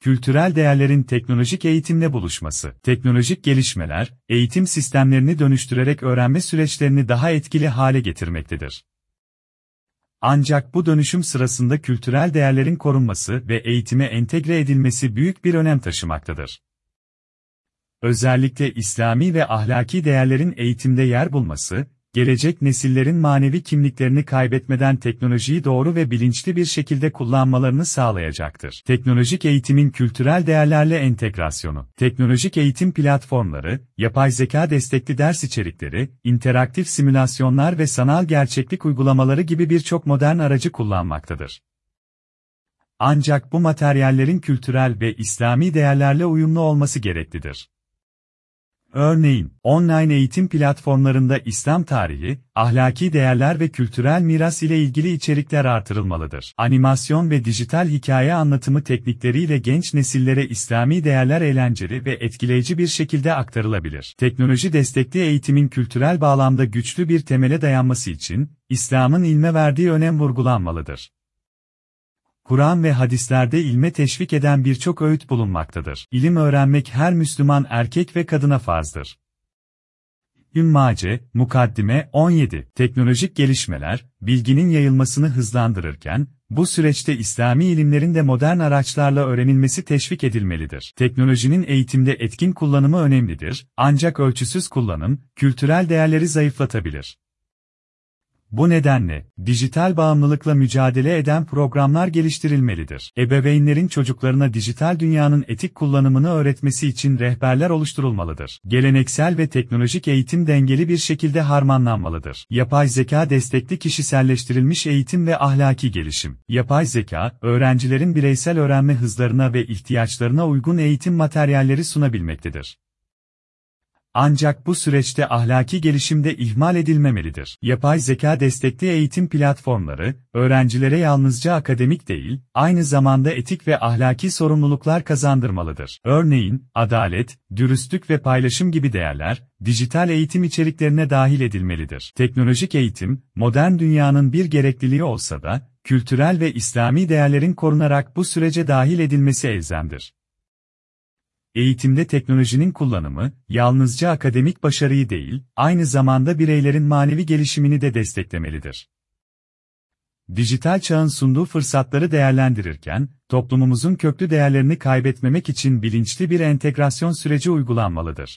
Kültürel değerlerin teknolojik eğitimle buluşması. Teknolojik gelişmeler, eğitim sistemlerini dönüştürerek öğrenme süreçlerini daha etkili hale getirmektedir. Ancak bu dönüşüm sırasında kültürel değerlerin korunması ve eğitime entegre edilmesi büyük bir önem taşımaktadır. Özellikle İslami ve ahlaki değerlerin eğitimde yer bulması, gelecek nesillerin manevi kimliklerini kaybetmeden teknolojiyi doğru ve bilinçli bir şekilde kullanmalarını sağlayacaktır. Teknolojik eğitimin kültürel değerlerle entegrasyonu. Teknolojik eğitim platformları, yapay zeka destekli ders içerikleri, interaktif simülasyonlar ve sanal gerçeklik uygulamaları gibi birçok modern aracı kullanmaktadır. Ancak bu materyallerin kültürel ve İslami değerlerle uyumlu olması gereklidir. Örneğin, online eğitim platformlarında İslam tarihi, ahlaki değerler ve kültürel miras ile ilgili içerikler artırılmalıdır. Animasyon ve dijital hikaye anlatımı teknikleriyle genç nesillere İslami değerler eğlenceli ve etkileyici bir şekilde aktarılabilir. Teknoloji destekli eğitimin kültürel bağlamda güçlü bir temele dayanması için, İslam'ın ilme verdiği önem vurgulanmalıdır. Kur'an ve hadislerde ilme teşvik eden birçok öğüt bulunmaktadır. İlim öğrenmek her Müslüman erkek ve kadına farzdır. Ümmace, Mukaddime 17 Teknolojik gelişmeler, bilginin yayılmasını hızlandırırken, bu süreçte İslami ilimlerin de modern araçlarla öğrenilmesi teşvik edilmelidir. Teknolojinin eğitimde etkin kullanımı önemlidir, ancak ölçüsüz kullanım, kültürel değerleri zayıflatabilir. Bu nedenle, dijital bağımlılıkla mücadele eden programlar geliştirilmelidir. Ebeveynlerin çocuklarına dijital dünyanın etik kullanımını öğretmesi için rehberler oluşturulmalıdır. Geleneksel ve teknolojik eğitim dengeli bir şekilde harmanlanmalıdır. Yapay zeka destekli kişiselleştirilmiş eğitim ve ahlaki gelişim. Yapay zeka, öğrencilerin bireysel öğrenme hızlarına ve ihtiyaçlarına uygun eğitim materyalleri sunabilmektedir. Ancak bu süreçte ahlaki gelişim de ihmal edilmemelidir. Yapay zeka destekli eğitim platformları, öğrencilere yalnızca akademik değil, aynı zamanda etik ve ahlaki sorumluluklar kazandırmalıdır. Örneğin, adalet, dürüstlük ve paylaşım gibi değerler, dijital eğitim içeriklerine dahil edilmelidir. Teknolojik eğitim, modern dünyanın bir gerekliliği olsa da, kültürel ve İslami değerlerin korunarak bu sürece dahil edilmesi elzemdir. Eğitimde teknolojinin kullanımı, yalnızca akademik başarıyı değil, aynı zamanda bireylerin manevi gelişimini de desteklemelidir. Dijital çağın sunduğu fırsatları değerlendirirken, toplumumuzun köklü değerlerini kaybetmemek için bilinçli bir entegrasyon süreci uygulanmalıdır.